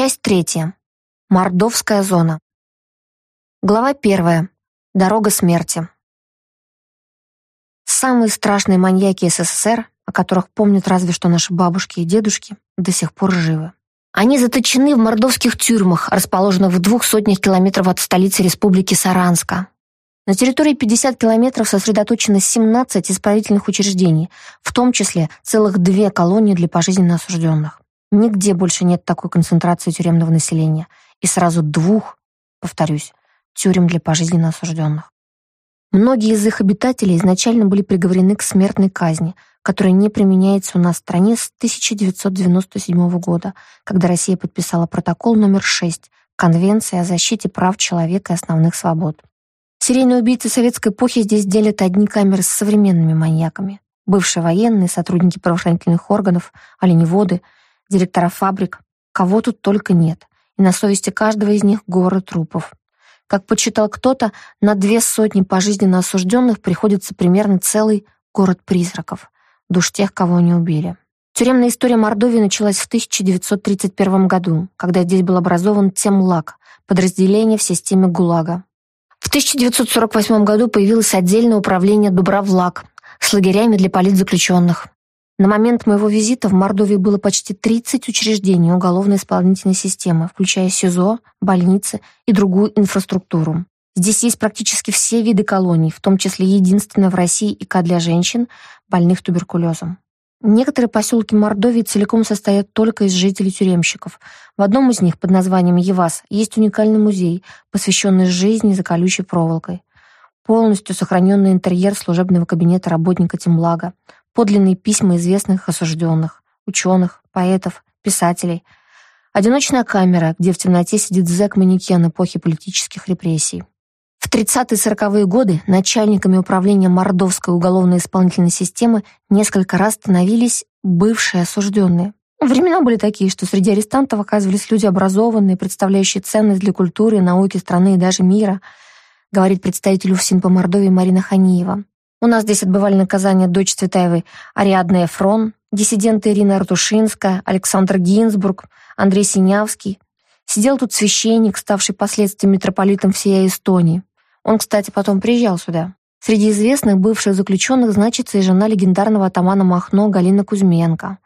Часть третья. Мордовская зона. Глава первая. Дорога смерти. Самые страшные маньяки СССР, о которых помнят разве что наши бабушки и дедушки, до сих пор живы. Они заточены в мордовских тюрьмах, расположенных в двух сотнях километров от столицы республики Саранска. На территории 50 километров сосредоточено 17 исправительных учреждений, в том числе целых две колонии для пожизненно осужденных. Нигде больше нет такой концентрации тюремного населения и сразу двух, повторюсь, тюрем для пожизненно осужденных. Многие из их обитателей изначально были приговорены к смертной казни, которая не применяется у нас в стране с 1997 года, когда Россия подписала протокол номер 6 Конвенции о защите прав человека и основных свобод. Серийные убийцы советской эпохи здесь делят одни камеры с современными маньяками. Бывшие военные, сотрудники правоохранительных органов, оленеводы — директора фабрик, кого тут только нет, и на совести каждого из них горы трупов. Как подсчитал кто-то, на две сотни пожизненно осужденных приходится примерно целый город призраков, душ тех, кого они убили. Тюремная история Мордовии началась в 1931 году, когда здесь был образован Темлаг, подразделение в системе ГУЛАГа. В 1948 году появилось отдельное управление Дубровлаг с лагерями для политзаключенных. На момент моего визита в Мордовии было почти 30 учреждений уголовно-исполнительной системы, включая СИЗО, больницы и другую инфраструктуру. Здесь есть практически все виды колоний, в том числе единственная в России ИК для женщин, больных туберкулезом. Некоторые поселки Мордовии целиком состоят только из жителей-тюремщиков. В одном из них, под названием Евас, есть уникальный музей, посвященный жизни за колючей проволокой. Полностью сохраненный интерьер служебного кабинета работника Темлага, подлинные письма известных осужденных, ученых, поэтов, писателей. Одиночная камера, где в темноте сидит зэк-манекен эпохи политических репрессий. В 30-40-е годы начальниками управления Мордовской уголовно-исполнительной системы несколько раз становились бывшие осужденные. Времена были такие, что среди арестантов оказывались люди образованные, представляющие ценность для культуры науки страны и даже мира, говорит представитель УФСИН по Мордовии Марина Ханиева. У нас здесь отбывали наказание дочь Цветаевой Ариадна Эфрон, диссиденты Ирина Артушинская, Александр Гинзбург, Андрей Синявский. Сидел тут священник, ставший последствием митрополитом всей Эстонии. Он, кстати, потом приезжал сюда. Среди известных бывших заключенных значится и жена легендарного атамана Махно Галина Кузьменко.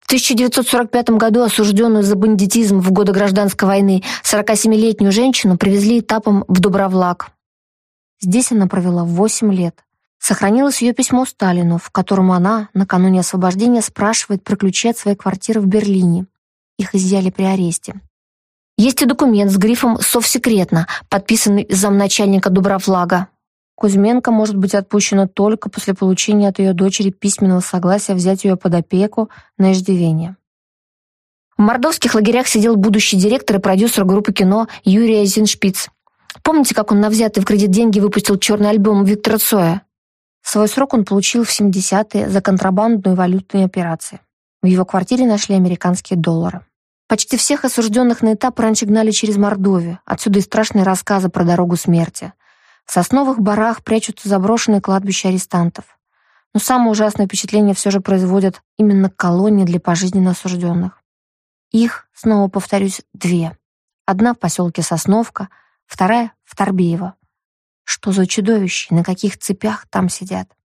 В 1945 году осужденную за бандитизм в годы гражданской войны 47-летнюю женщину привезли этапом в Дубровлаг. Здесь она провела 8 лет. Сохранилось ее письмо Сталину, в котором она, накануне освобождения, спрашивает про ключи от своей квартиры в Берлине. Их изъяли при аресте. Есть и документ с грифом «Совсекретно», подписанный замначальника Дубровлага. Кузьменко может быть отпущена только после получения от ее дочери письменного согласия взять ее под опеку на иждивение. В мордовских лагерях сидел будущий директор и продюсер группы кино Юрий Зиншпиц. Помните, как он на взятые в кредит деньги выпустил черный альбом Виктора Цоя? Свой срок он получил в 70-е за контрабандную валютные операции. В его квартире нашли американские доллары. Почти всех осужденных на этап раньше гнали через Мордовию, отсюда и страшные рассказы про дорогу смерти. В сосновых барах прячутся заброшенные кладбища арестантов. Но самое ужасное впечатление все же производят именно колонии для пожизненно осужденных. Их, снова повторюсь, две. Одна в поселке Сосновка, вторая в Торбеево. Что за чудовища, на каких цепях там сидят?